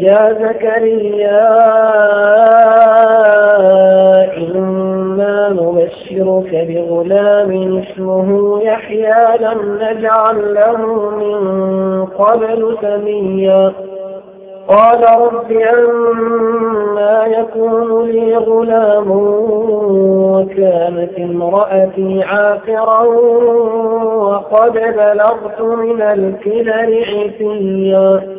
يا زكريا إنا نبشرك بغلام اسمه يحيى لم نجعل له من قبل سميا. قال رب أما يكون لي غلام وكانت امرأتي عاقرا وقد بلغت من الكبر عتيا.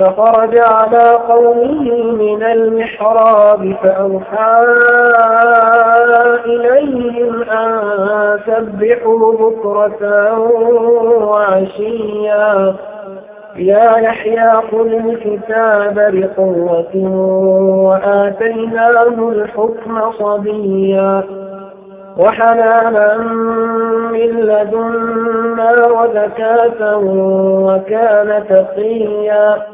فخرج على قومه من المحراب فأوحى إليهم أن سبحوا بكرة وعشيا. يا يحيى خذ الكتاب بقوة وآتيناه الحكم صبيا. وحنانا من لدنا وزكاة وكان تقيا.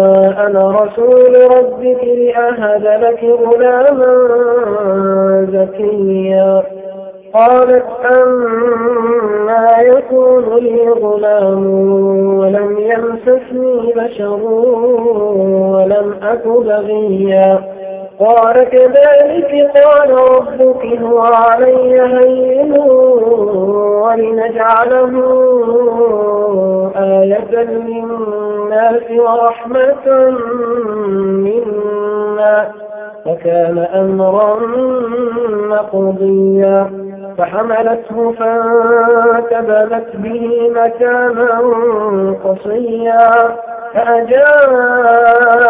أنا رسول ربك لأهد لك غلاما زكيا. قالت أما يكون لي غلام ولم يمسسني بشر ولم أك بغيا. قال كذلك قال ربك هو علي هين ولنجعله آية للناس ورحمة منا. وكان أمرا مقضيا. فحملته فانتبذت به مكانا قصيا. فأجاءها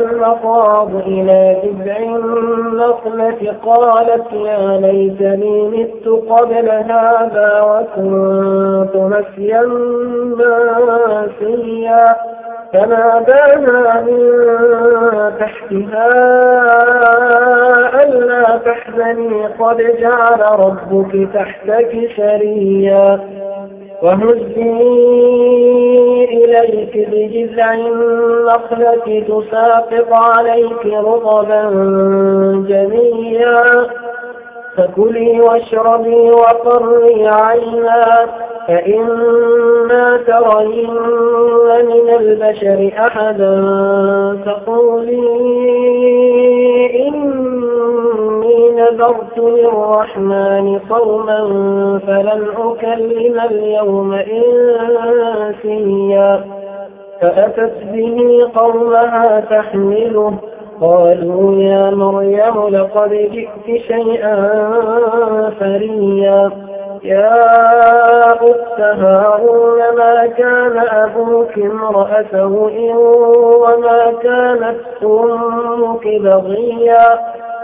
المخاض إلى جذع النخلة قالت يا ليتني مت قبل هذا وكنت نسيا ناسيا فناداها من تحتها ألا تحزني قد جعل ربك تحتك سريا وهزي إليك بجذع النخلة تساقط عليك رطبا جنيا فكلي واشربي وقري عينا. فإما ترين من البشر أحدا فقولي إني نذرت للرحمن صوما فلن أكلم اليوم إنسيا. فأتت به قومها تحمله. قالوا يا مريم لقد جئت شيئا فريا. يا أخت هارون ما كان أبوك امرأ سوء وما كانت أمك بغيا؟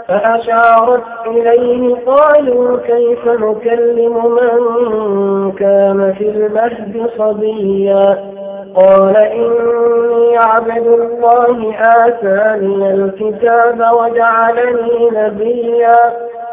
فأشارت إليه قالوا كيف نكلم من كان في المهد صبيا؟ قال إني عبد الله آتاني الكتاب وجعلني نبيا.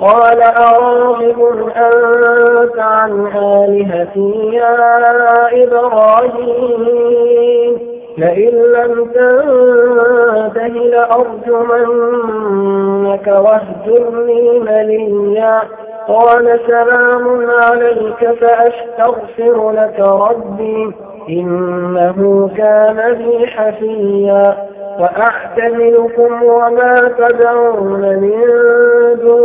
قال أراغب أنت عن آلهتي يا إبراهيم. لئن لم تنته لأرجمنك واهجرني مليا. قال سلام عليك فأستغفر لك ربي إنه كان بي حفيا. وأعتزلكم وما تدعون من دون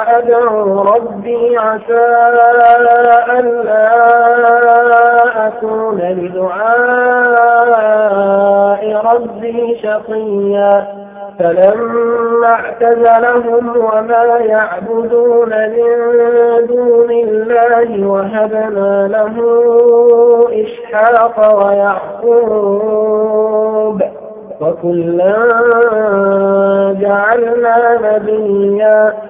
وأدعو ربي عسى أن لا أكون بدعاء ربي شقيا. فلما اعتزلهم وما يعبدون من دون الله وهبنا له إسحاق ويعقوب وكلا جعلنا نبيا.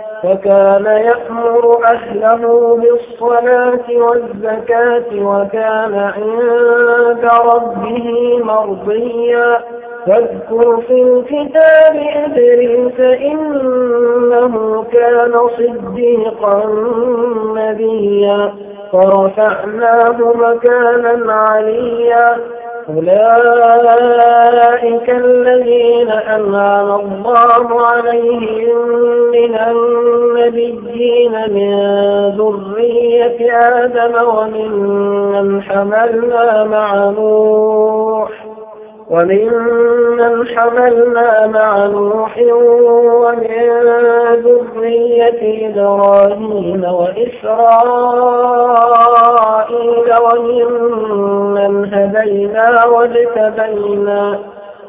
وكان يأمر أهله بالصلاة والزكاة وكان عند ربه مرضيا. واذكر في الكتاب إدريس إنه كان صديقا نبيا. ورفعناه مكانا عليا. أولئك الذين أنعم الله عليهم من النبيين من ذرية آدم ومن حملنا مع نوح. وممن حملنا مع نوح ومن ذرية إبراهيم وإسرائيل وممن هدينا واجتبينا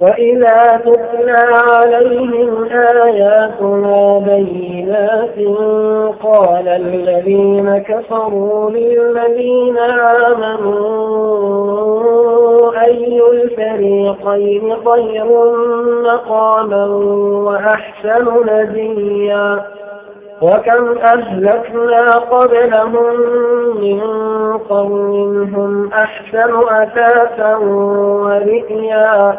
وإذا تتلى عليهم آياتنا بينات قال الذين كفروا للذين آمنوا أي الفريقين خير مقاما وأحسن نديا وكم أهلكنا قبلهم من قرن هم أحسن أثاثا ورئيا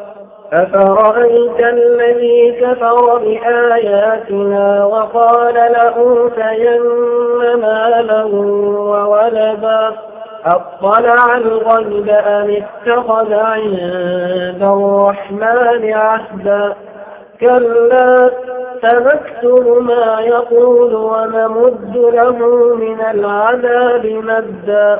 أفرأيت الذي كفر بآياتنا وقال لأوتين مالا وولدا أطلع الغيب أم اتخذ عند الرحمن عهدا؟ كلا سنكتب ما يقول ونمد له من العذاب مدا.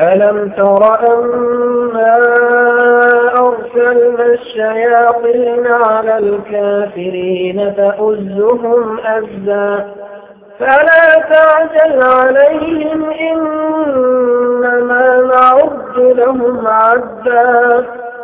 ألم تر أنا أرسلنا الشياطين على الكافرين تأزهم أزا فلا تعجل عليهم إنما نعد لهم عدا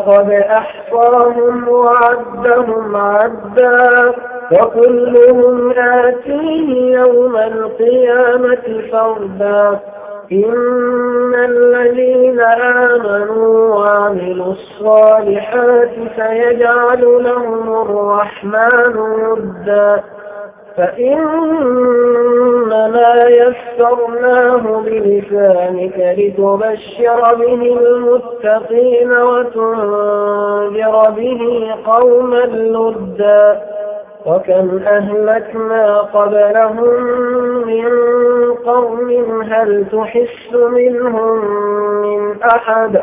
لقد أحصرهم وعدهم عدا وكلهم آتيه يوم القيامة فردا. إن الذين آمنوا وعملوا الصالحات سيجعل لهم الرحمن ودا. فإنما يسرناه بلسانك لتبشر به المتقين وتنذر به قوما لدا وكم أهلكنا قبلهم من قرن هل تحس منهم من أحد